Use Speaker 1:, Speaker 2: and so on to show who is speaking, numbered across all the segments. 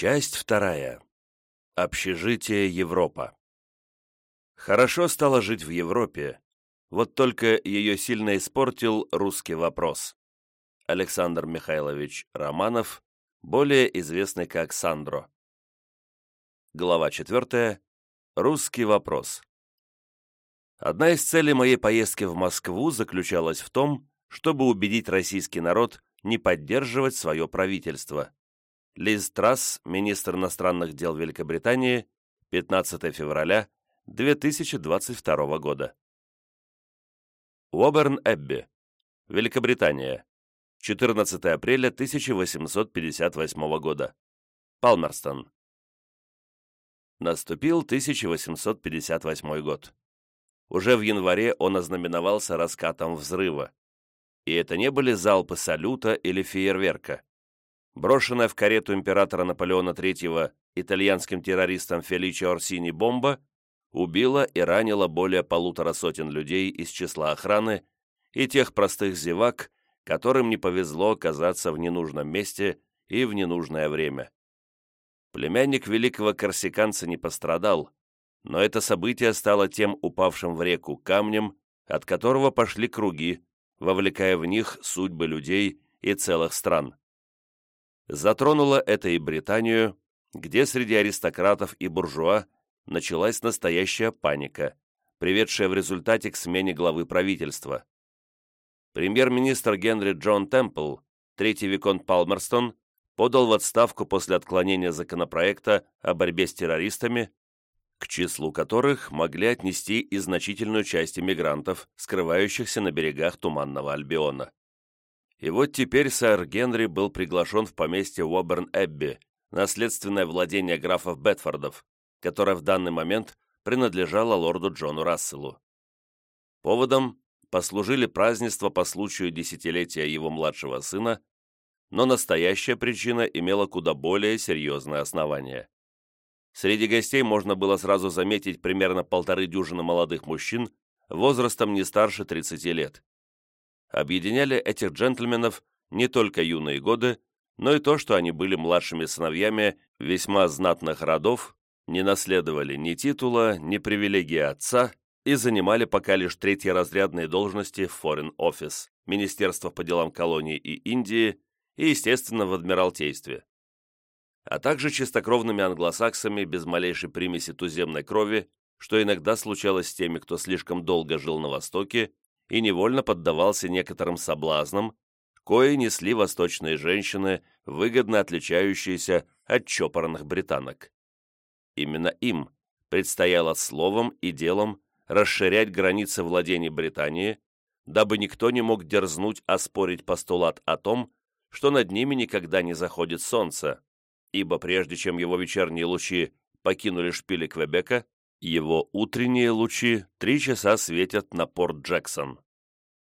Speaker 1: Часть вторая. Общежитие Европа. Хорошо стало жить в Европе, вот только ее сильно испортил русский вопрос. Александр Михайлович Романов, более известный как Сандро. Глава 4. Русский вопрос. Одна из целей моей поездки в Москву заключалась в том, чтобы убедить российский народ не поддерживать свое правительство. Лиз Трасс, министр иностранных дел Великобритании, 15 февраля 2022 года. Уоберн-Эбби, Великобритания, 14 апреля 1858 года. Палмерстон. Наступил 1858 год. Уже в январе он ознаменовался раскатом взрыва. И это не были залпы салюта или фейерверка. Брошенная в карету императора Наполеона III итальянским террористом Феличи Орсини бомба убила и ранила более полутора сотен людей из числа охраны и тех простых зевак, которым не повезло оказаться в ненужном месте и в ненужное время. Племянник великого корсиканца не пострадал, но это событие стало тем упавшим в реку камнем, от которого пошли круги, вовлекая в них судьбы людей и целых стран. Затронуло это и Британию, где среди аристократов и буржуа началась настоящая паника, приведшая в результате к смене главы правительства. Премьер-министр Генри Джон Темпл, третий виконт Палмерстон, подал в отставку после отклонения законопроекта о борьбе с террористами, к числу которых могли отнести и значительную часть иммигрантов, скрывающихся на берегах Туманного Альбиона. И вот теперь сэр Генри был приглашен в поместье Уоберн-Эбби, наследственное владение графов Бетфордов, которое в данный момент принадлежало лорду Джону Расселу. Поводом послужили празднества по случаю десятилетия его младшего сына, но настоящая причина имела куда более серьезное основание. Среди гостей можно было сразу заметить примерно полторы дюжины молодых мужчин возрастом не старше 30 лет объединяли этих джентльменов не только юные годы, но и то, что они были младшими сыновьями весьма знатных родов, не наследовали ни титула, ни привилегии отца и занимали пока лишь третьеразрядные должности в Foreign Office, Министерство по делам колоний и Индии и, естественно, в Адмиралтействе, а также чистокровными англосаксами без малейшей примеси туземной крови, что иногда случалось с теми, кто слишком долго жил на Востоке и невольно поддавался некоторым соблазнам, кои несли восточные женщины, выгодно отличающиеся от чопорных британок. Именно им предстояло словом и делом расширять границы владений Британии, дабы никто не мог дерзнуть оспорить постулат о том, что над ними никогда не заходит солнце, ибо прежде чем его вечерние лучи покинули шпили Квебека, его утренние лучи три часа светят на порт Джексон.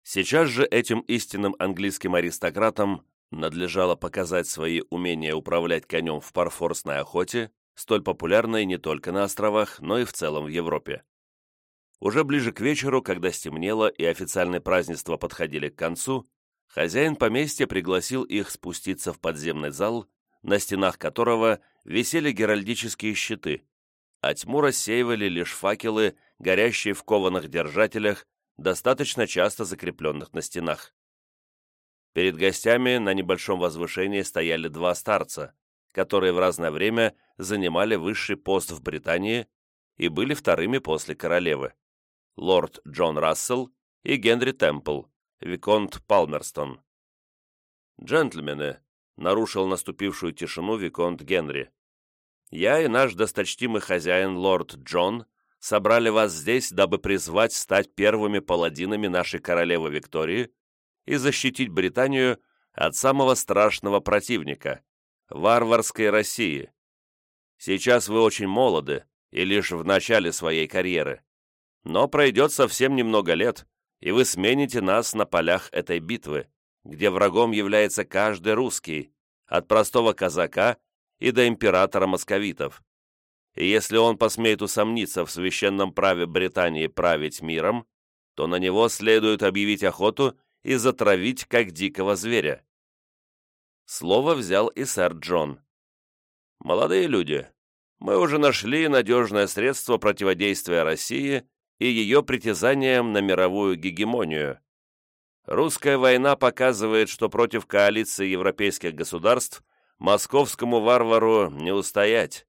Speaker 1: Сейчас же этим истинным английским аристократам надлежало показать свои умения управлять конем в парфорсной охоте, столь популярной не только на островах, но и в целом в Европе. Уже ближе к вечеру, когда стемнело и официальные празднества подходили к концу, хозяин поместья пригласил их спуститься в подземный зал, на стенах которого висели геральдические щиты, а тьму рассеивали лишь факелы, горящие в кованых держателях, достаточно часто закрепленных на стенах. Перед гостями на небольшом возвышении стояли два старца, которые в разное время занимали высший пост в Британии и были вторыми после королевы. Лорд Джон Рассел и Генри Темпл, Виконт Палмерстон. «Джентльмены», — нарушил наступившую тишину Виконт Генри, «я и наш досточтимый хозяин лорд Джон собрали вас здесь, дабы призвать стать первыми паладинами нашей королевы Виктории и защитить Британию от самого страшного противника – варварской России. Сейчас вы очень молоды и лишь в начале своей карьеры. Но пройдет совсем немного лет, и вы смените нас на полях этой битвы, где врагом является каждый русский, от простого казака и до императора московитов и если он посмеет усомниться в священном праве Британии править миром, то на него следует объявить охоту и затравить, как дикого зверя. Слово взял и сэр Джон. Молодые люди, мы уже нашли надежное средство противодействия России и ее притязаниям на мировую гегемонию. Русская война показывает, что против коалиции европейских государств московскому варвару не устоять.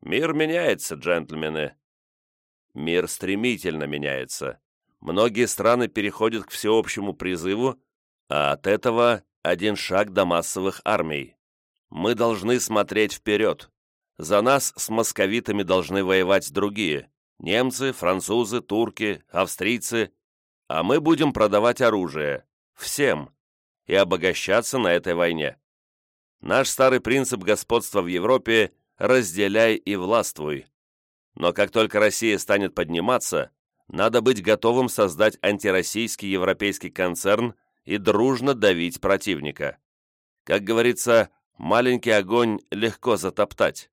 Speaker 1: Мир меняется, джентльмены. Мир стремительно меняется. Многие страны переходят к всеобщему призыву, а от этого один шаг до массовых армий. Мы должны смотреть вперед. За нас с московитами должны воевать другие. Немцы, французы, турки, австрийцы. А мы будем продавать оружие. Всем. И обогащаться на этой войне. Наш старый принцип господства в Европе «разделяй и властвуй». Но как только Россия станет подниматься, надо быть готовым создать антироссийский европейский концерн и дружно давить противника. Как говорится, маленький огонь легко затоптать.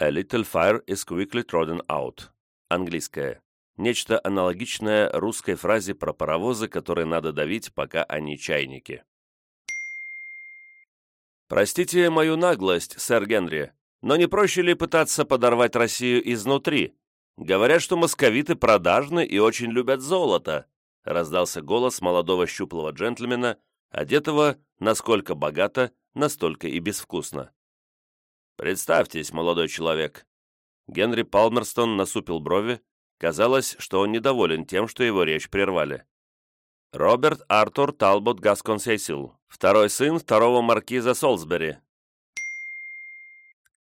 Speaker 1: A little fire is quickly trodden out. Английское. Нечто аналогичное русской фразе про паровозы, которые надо давить, пока они чайники. «Простите мою наглость, сэр Генри, но не проще ли пытаться подорвать Россию изнутри? Говорят, что московиты продажны и очень любят золото», раздался голос молодого щуплого джентльмена, одетого насколько богато, настолько и безвкусно. «Представьтесь, молодой человек». Генри Палмерстон насупил брови. Казалось, что он недоволен тем, что его речь прервали. Роберт Артур Талбот Гасконсейсил, второй сын второго маркиза Солсбери.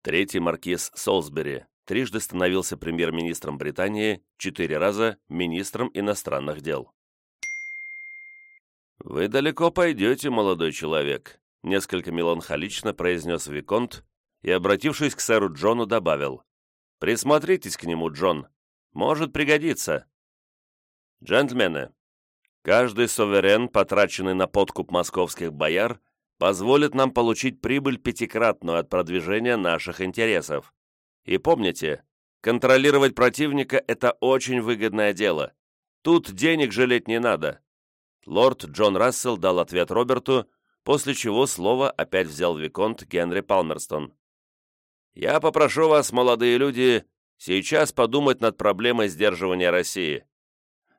Speaker 1: Третий маркиз Солсбери трижды становился премьер-министром Британии, четыре раза министром иностранных дел. «Вы далеко пойдете, молодой человек», — несколько меланхолично произнес Виконт и, обратившись к сэру Джону, добавил. «Присмотритесь к нему, Джон. Может пригодиться». «Джентльмены, каждый суверен, потраченный на подкуп московских бояр, позволит нам получить прибыль пятикратную от продвижения наших интересов. И помните, контролировать противника – это очень выгодное дело. Тут денег жалеть не надо. Лорд Джон Рассел дал ответ Роберту, после чего слово опять взял Виконт Генри Палмерстон. «Я попрошу вас, молодые люди, сейчас подумать над проблемой сдерживания России.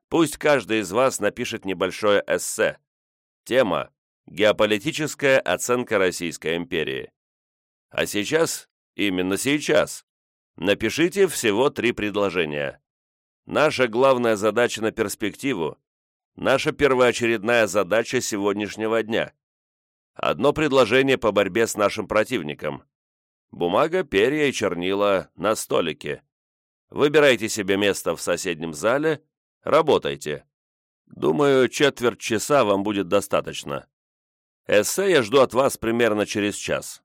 Speaker 1: Пусть каждый из вас напишет небольшое эссе. Тема «Геополитическая оценка Российской империи». А сейчас, именно сейчас, напишите всего три предложения. Наша главная задача на перспективу наша первоочередная задача сегодняшнего дня. Одно предложение по борьбе с нашим противником. Бумага, перья и чернила на столике. Выбирайте себе место в соседнем зале, работайте. Думаю, четверть часа вам будет достаточно. Эссе я жду от вас примерно через час.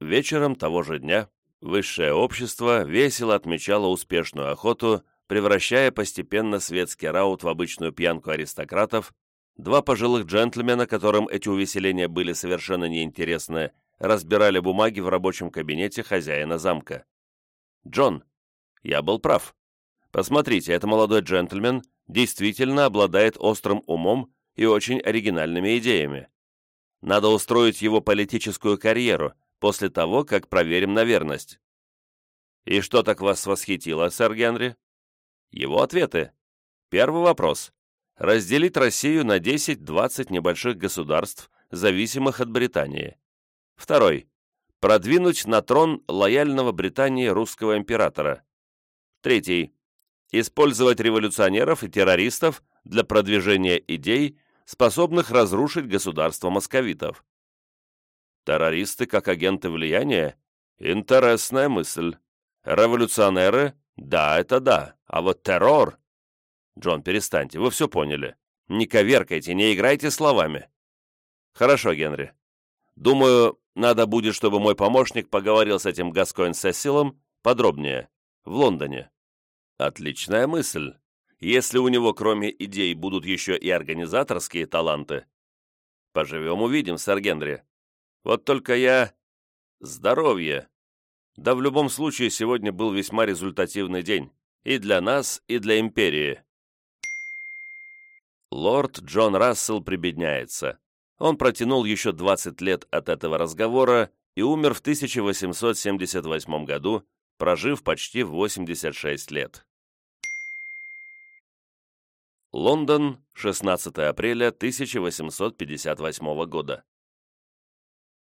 Speaker 1: Вечером того же дня высшее общество весело отмечало успешную охоту превращая постепенно светский раут в обычную пьянку аристократов, два пожилых джентльмена, которым эти увеселения были совершенно неинтересны, разбирали бумаги в рабочем кабинете хозяина замка. «Джон, я был прав. Посмотрите, это молодой джентльмен действительно обладает острым умом и очень оригинальными идеями. Надо устроить его политическую карьеру после того, как проверим на верность». «И что так вас восхитило, сэр Генри?» Его ответы. Первый вопрос. Разделить Россию на 10-20 небольших государств, зависимых от Британии. Второй. Продвинуть на трон лояльного Британии русского императора. Третий. Использовать революционеров и террористов для продвижения идей, способных разрушить государство московитов. Террористы как агенты влияния? Интересная мысль. Революционеры да, это да. А вот террор... Джон, перестаньте, вы все поняли. Не коверкайте, не играйте словами. Хорошо, Генри. Думаю, надо будет, чтобы мой помощник поговорил с этим Гаскоин Сесилом подробнее. В Лондоне. Отличная мысль. Если у него кроме идей будут еще и организаторские таланты. Поживем увидим, сэр Генри. Вот только я... Здоровье. Да в любом случае сегодня был весьма результативный день. И для нас, и для империи. Лорд Джон Рассел прибедняется. Он протянул еще 20 лет от этого разговора и умер в 1878 году, прожив почти 86 лет. Лондон, 16 апреля 1858 года.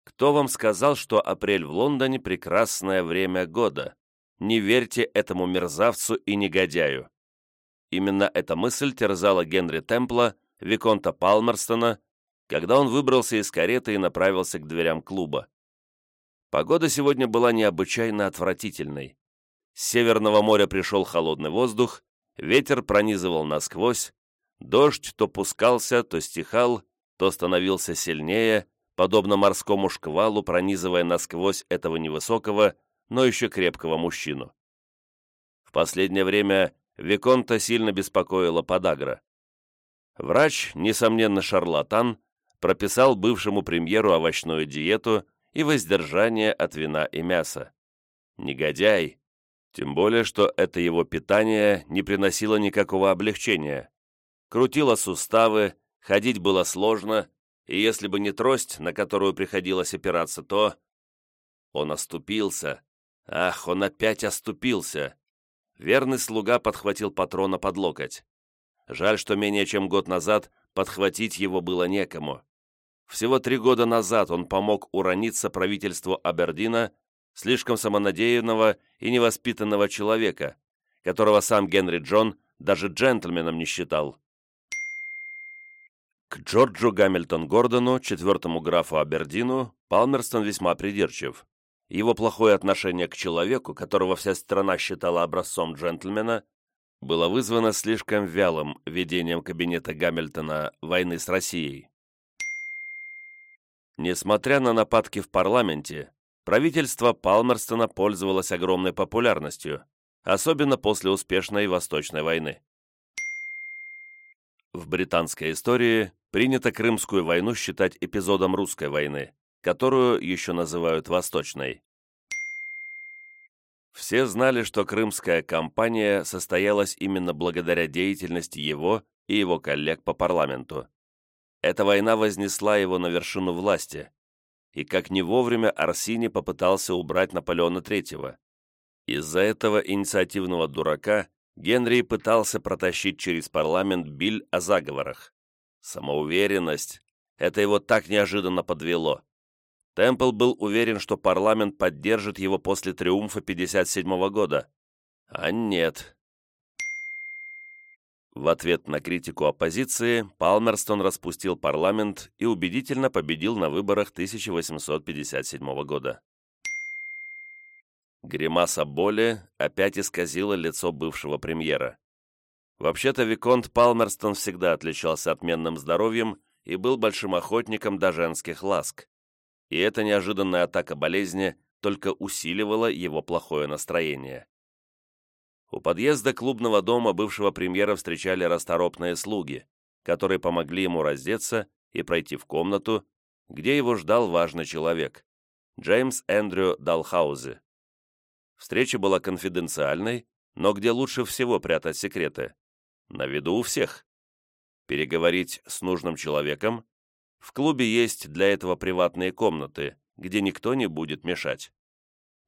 Speaker 1: Кто вам сказал, что апрель в Лондоне – прекрасное время года? Не верьте этому мерзавцу и негодяю. Именно эта мысль терзала Генри Темпла, Виконта Палмерстона, когда он выбрался из кареты и направился к дверям клуба. Погода сегодня была необычайно отвратительной. С Северного моря пришел холодный воздух, ветер пронизывал насквозь, Дождь то пускался, то стихал, то становился сильнее, подобно морскому шквалу, пронизывая насквозь этого невысокого, но еще крепкого мужчину. В последнее время Виконта сильно беспокоила подагра. Врач, несомненно шарлатан, прописал бывшему премьеру овощную диету и воздержание от вина и мяса. Негодяй, тем более, что это его питание не приносило никакого облегчения крутила суставы, ходить было сложно, и если бы не трость, на которую приходилось опираться, то... Он оступился. Ах, он опять оступился. Верный слуга подхватил патрона под локоть. Жаль, что менее чем год назад подхватить его было некому. Всего три года назад он помог урониться правительству Абердина, слишком самонадеянного и невоспитанного человека, которого сам Генри Джон даже джентльменом не считал. К Джорджу Гамильтон Гордону, четвертому графу Абердину, Палмерстон весьма придирчив. Его плохое отношение к человеку, которого вся страна считала образцом джентльмена, было вызвано слишком вялым ведением кабинета Гамильтона войны с Россией. Несмотря на нападки в парламенте, правительство Палмерстона пользовалось огромной популярностью, особенно после успешной Восточной войны. В британской истории принято Крымскую войну считать эпизодом русской войны, которую еще называют Восточной. Все знали, что Крымская кампания состоялась именно благодаря деятельности его и его коллег по парламенту. Эта война вознесла его на вершину власти, и как не вовремя Арсини попытался убрать Наполеона III. Из-за этого инициативного дурака Генри пытался протащить через парламент биль о заговорах. Самоуверенность. Это его так неожиданно подвело. Темпл был уверен, что парламент поддержит его после триумфа 57 года. А нет. В ответ на критику оппозиции Палмерстон распустил парламент и убедительно победил на выборах 1857 года. Гримаса боли опять исказила лицо бывшего премьера. Вообще-то Виконт Палмерстон всегда отличался отменным здоровьем и был большим охотником до женских ласк. И эта неожиданная атака болезни только усиливала его плохое настроение. У подъезда клубного дома бывшего премьера встречали расторопные слуги, которые помогли ему раздеться и пройти в комнату, где его ждал важный человек – Джеймс Эндрю Далхаузе. Встреча была конфиденциальной, но где лучше всего прятать секреты? на виду у всех. Переговорить с нужным человеком. В клубе есть для этого приватные комнаты, где никто не будет мешать.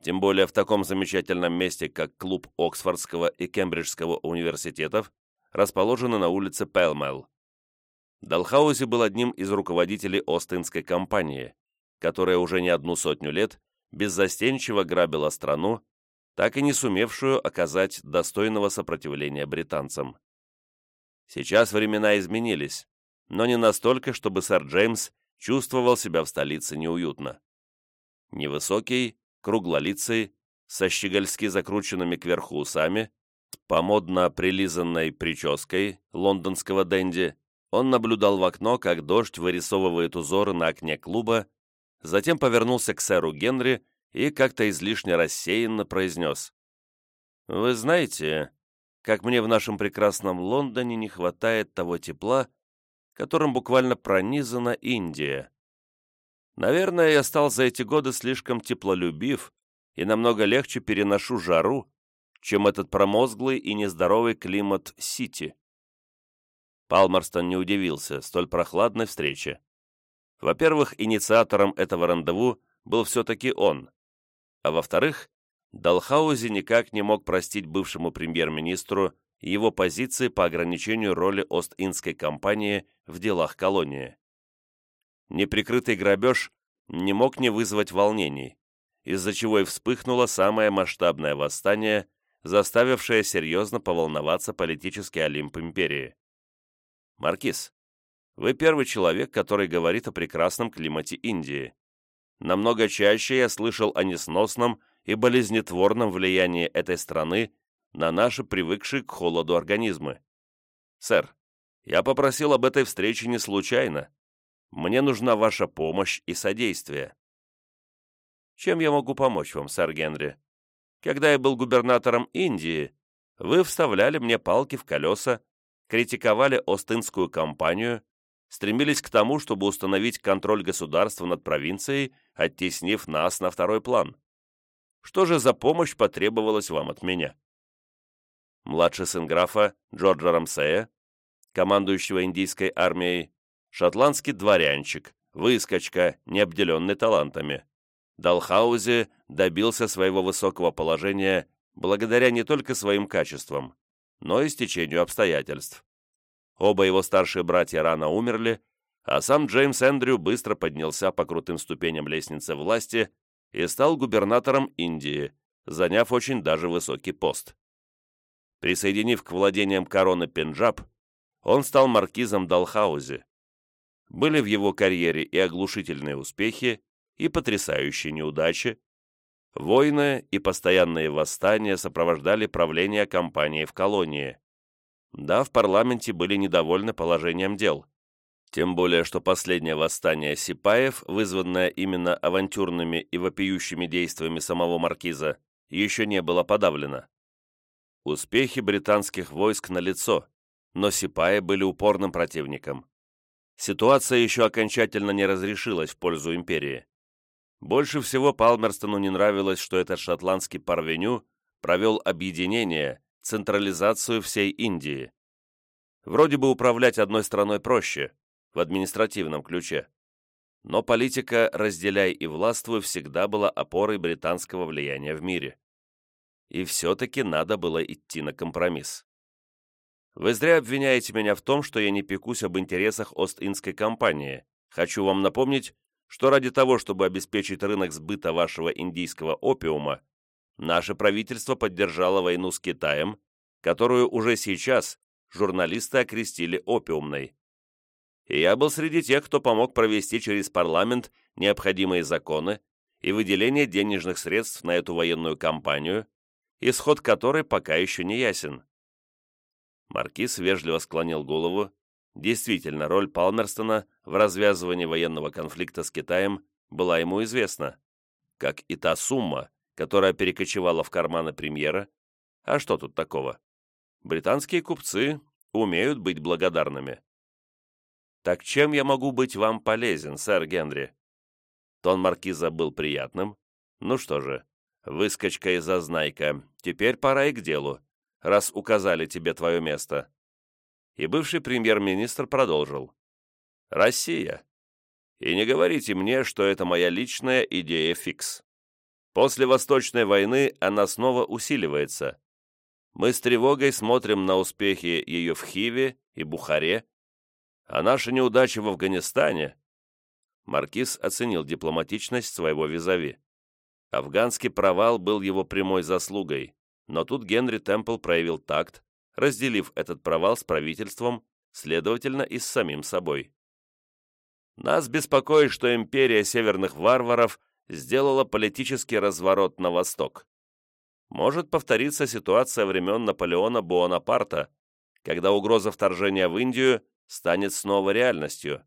Speaker 1: Тем более в таком замечательном месте, как клуб Оксфордского и Кембриджского университетов, расположенный на улице Пелмел. Далхаузи был одним из руководителей Остинской компании, которая уже не одну сотню лет беззастенчиво грабила страну, так и не сумевшую оказать достойного сопротивления британцам. Сейчас времена изменились, но не настолько, чтобы сэр Джеймс чувствовал себя в столице неуютно. Невысокий, круглолицый, со щегольски закрученными кверху усами, по модно прилизанной прической лондонского денди, он наблюдал в окно, как дождь вырисовывает узоры на окне клуба, затем повернулся к сэру Генри и как-то излишне рассеянно произнес. «Вы знаете, как мне в нашем прекрасном Лондоне не хватает того тепла, которым буквально пронизана Индия. Наверное, я стал за эти годы слишком теплолюбив и намного легче переношу жару, чем этот промозглый и нездоровый климат Сити. Палмерстон не удивился столь прохладной встрече. Во-первых, инициатором этого рандеву был все-таки он. А во-вторых, Далхаузи никак не мог простить бывшему премьер-министру его позиции по ограничению роли Ост-Индской компании в делах колонии. Неприкрытый грабеж не мог не вызвать волнений, из-за чего и вспыхнуло самое масштабное восстание, заставившее серьезно поволноваться политический Олимп империи. Маркиз, вы первый человек, который говорит о прекрасном климате Индии. Намного чаще я слышал о несносном и болезнетворном влиянии этой страны на наши привыкшие к холоду организмы. Сэр, я попросил об этой встрече не случайно. Мне нужна ваша помощь и содействие. Чем я могу помочь вам, сэр Генри? Когда я был губернатором Индии, вы вставляли мне палки в колеса, критиковали Остинскую кампанию, стремились к тому, чтобы установить контроль государства над провинцией, оттеснив нас на второй план. Что же за помощь потребовалась вам от меня? Младший сын графа Джорджа Рамсея, командующего индийской армией, шотландский дворянчик, выскочка, не обделенный талантами. Далхаузе добился своего высокого положения благодаря не только своим качествам, но и стечению обстоятельств. Оба его старшие братья рано умерли, а сам Джеймс Эндрю быстро поднялся по крутым ступеням лестницы власти и стал губернатором Индии, заняв очень даже высокий пост. Присоединив к владениям короны Пенджаб, он стал маркизом Далхаузи. Были в его карьере и оглушительные успехи, и потрясающие неудачи. Войны и постоянные восстания сопровождали правление компании в колонии. Да, в парламенте были недовольны положением дел. Тем более, что последнее восстание сипаев, вызванное именно авантюрными и вопиющими действиями самого маркиза, еще не было подавлено. Успехи британских войск налицо, но сипаи были упорным противником. Ситуация еще окончательно не разрешилась в пользу империи. Больше всего Палмерстону не нравилось, что этот шотландский парвеню провел объединение, централизацию всей Индии. Вроде бы управлять одной страной проще, в административном ключе. Но политика «разделяй и властвуй» всегда была опорой британского влияния в мире. И все-таки надо было идти на компромисс. Вы зря обвиняете меня в том, что я не пекусь об интересах Ост-Индской компании. Хочу вам напомнить, что ради того, чтобы обеспечить рынок сбыта вашего индийского опиума, наше правительство поддержало войну с Китаем, которую уже сейчас журналисты окрестили опиумной. И я был среди тех, кто помог провести через парламент необходимые законы и выделение денежных средств на эту военную кампанию, исход которой пока еще не ясен. Маркиз вежливо склонил голову. Действительно, роль Палмерстона в развязывании военного конфликта с Китаем была ему известна, как и та сумма, которая перекочевала в карманы премьера. А что тут такого? Британские купцы умеют быть благодарными. «Так чем я могу быть вам полезен, сэр Генри?» Тон маркиза был приятным. «Ну что же, выскочка и зазнайка, теперь пора и к делу, раз указали тебе твое место». И бывший премьер-министр продолжил. «Россия. И не говорите мне, что это моя личная идея фикс. После Восточной войны она снова усиливается. Мы с тревогой смотрим на успехи ее в Хиве и Бухаре, а наши неудачи в Афганистане...» Маркиз оценил дипломатичность своего визави. Афганский провал был его прямой заслугой, но тут Генри Темпл проявил такт, разделив этот провал с правительством, следовательно, и с самим собой. Нас беспокоит, что империя северных варваров сделала политический разворот на восток. Может повториться ситуация времен Наполеона Буонапарта, когда угроза вторжения в Индию станет снова реальностью.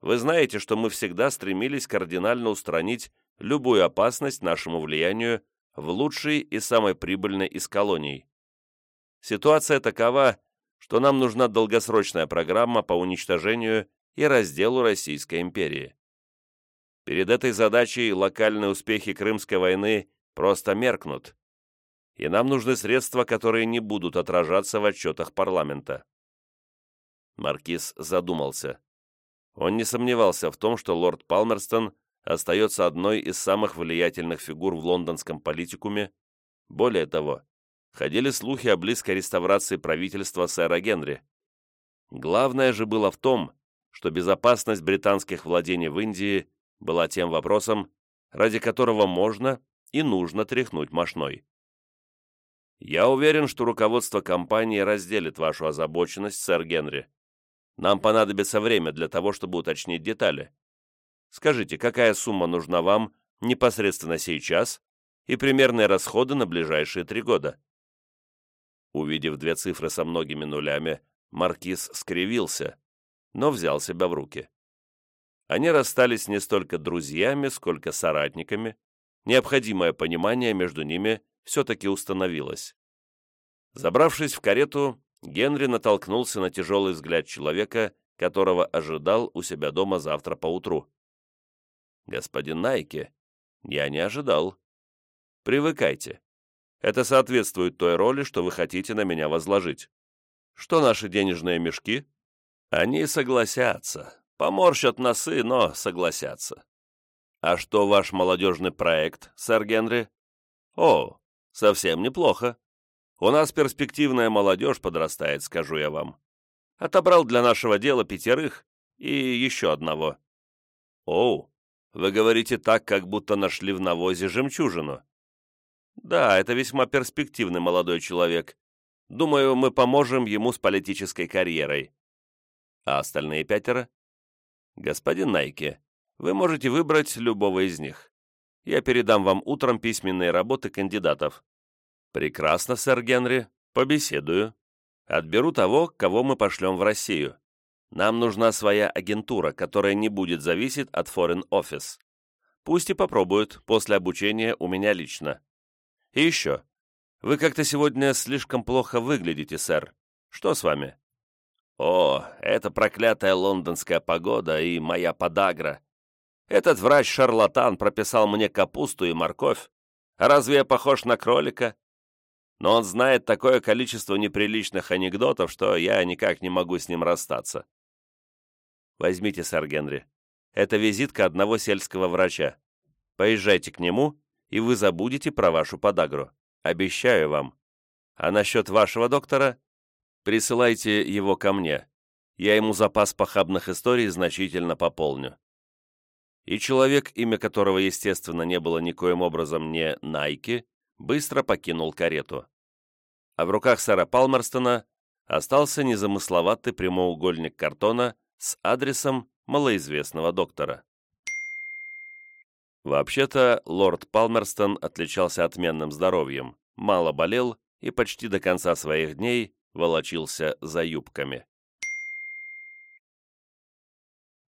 Speaker 1: Вы знаете, что мы всегда стремились кардинально устранить любую опасность нашему влиянию в лучшей и самой прибыльной из колоний. Ситуация такова, что нам нужна долгосрочная программа по уничтожению и разделу Российской империи. Перед этой задачей локальные успехи Крымской войны просто меркнут, и нам нужны средства, которые не будут отражаться в отчетах парламента. Маркиз задумался. Он не сомневался в том, что лорд Палмерстон остается одной из самых влиятельных фигур в лондонском политикуме. Более того, ходили слухи о близкой реставрации правительства сэра Генри. Главное же было в том, что безопасность британских владений в Индии была тем вопросом, ради которого можно и нужно тряхнуть мошной. Я уверен, что руководство компании разделит вашу озабоченность, сэр Генри. Нам понадобится время для того, чтобы уточнить детали. Скажите, какая сумма нужна вам непосредственно сейчас и примерные расходы на ближайшие три года?» Увидев две цифры со многими нулями, Маркиз скривился, но взял себя в руки. Они расстались не столько друзьями, сколько соратниками, необходимое понимание между ними все-таки установилось. Забравшись в карету, Генри натолкнулся на тяжелый взгляд человека, которого ожидал у себя дома завтра поутру. «Господин Найки, я не ожидал. Привыкайте. Это соответствует той роли, что вы хотите на меня возложить. Что наши денежные мешки? Они согласятся. Поморщат носы, но согласятся. А что ваш молодежный проект, сэр Генри? О, совсем неплохо. У нас перспективная молодежь подрастает, скажу я вам. Отобрал для нашего дела пятерых и еще одного. Оу, вы говорите так, как будто нашли в навозе жемчужину. Да, это весьма перспективный молодой человек. Думаю, мы поможем ему с политической карьерой. А остальные пятеро? Господин Найки, вы можете выбрать любого из них. Я передам вам утром письменные работы кандидатов. «Прекрасно, сэр Генри. Побеседую. Отберу того, кого мы пошлем в Россию. Нам нужна своя агентура, которая не будет зависеть от Foreign Office. Пусть и попробуют после обучения у меня лично. И еще. Вы как-то сегодня слишком плохо выглядите, сэр. Что с вами?» «О, это проклятая лондонская погода и моя подагра. Этот врач-шарлатан прописал мне капусту и морковь. Разве я похож на кролика? но он знает такое количество неприличных анекдотов, что я никак не могу с ним расстаться. Возьмите, сэр Генри. Это визитка одного сельского врача. Поезжайте к нему, и вы забудете про вашу подагру. Обещаю вам. А насчет вашего доктора? Присылайте его ко мне. Я ему запас похабных историй значительно пополню. И человек, имя которого, естественно, не было никоим образом не Найки, быстро покинул карету а в руках сэра Палмерстона остался незамысловатый прямоугольник картона с адресом малоизвестного доктора. Вообще-то, лорд Палмерстон отличался отменным здоровьем, мало болел и почти до конца своих дней волочился за юбками.